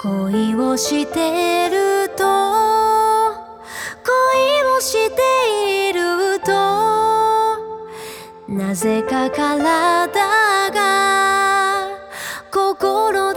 恋をしてると恋をしているとなぜか体が心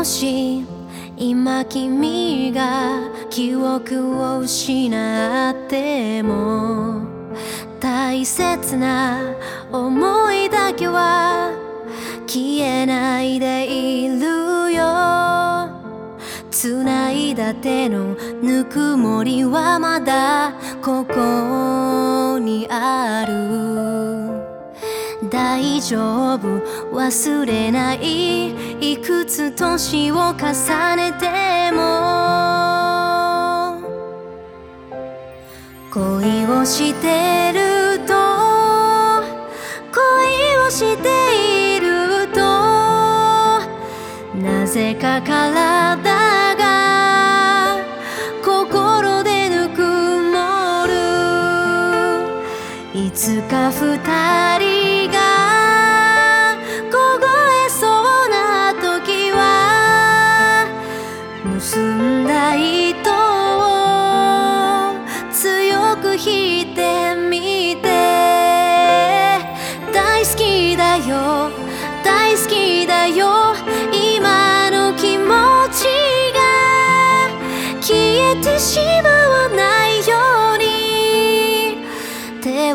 もし今君が記憶を失っても大切な思いだけは消えないでいるよ。繋いだ手のぬくもりはまだここにある。大丈夫。忘れない。いくつ年を重ねても。恋をしてると。恋をしていると。なぜか体が。心でぬくもる。いつか二人。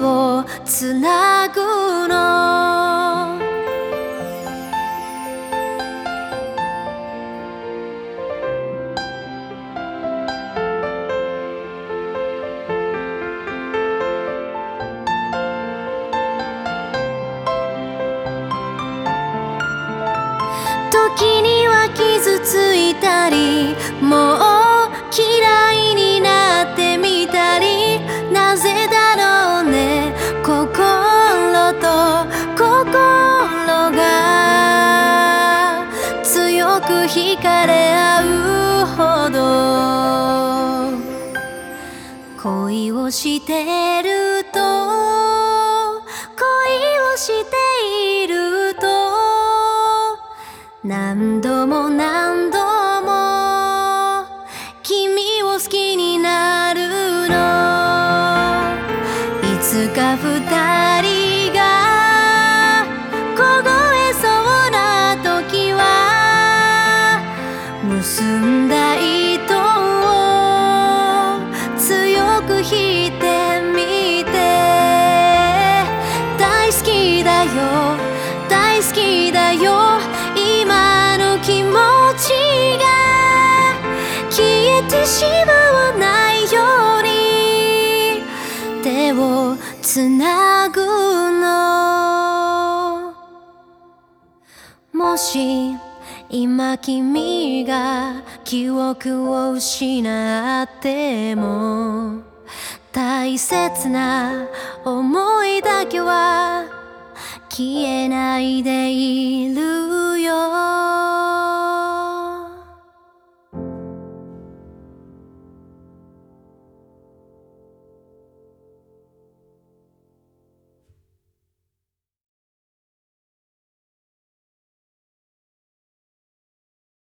をつなぐの。時には傷ついたりをしてると恋をしていると何度も何度も君を好きになるの。いつか二人が凍えそうな時は結んだく引いてみて。大好きだよ。大好きだよ。今の気持ちが消えてしまわないように。手をつなぐの。もし今君が記憶を失っても大切な思いだけは消えないでいるよ。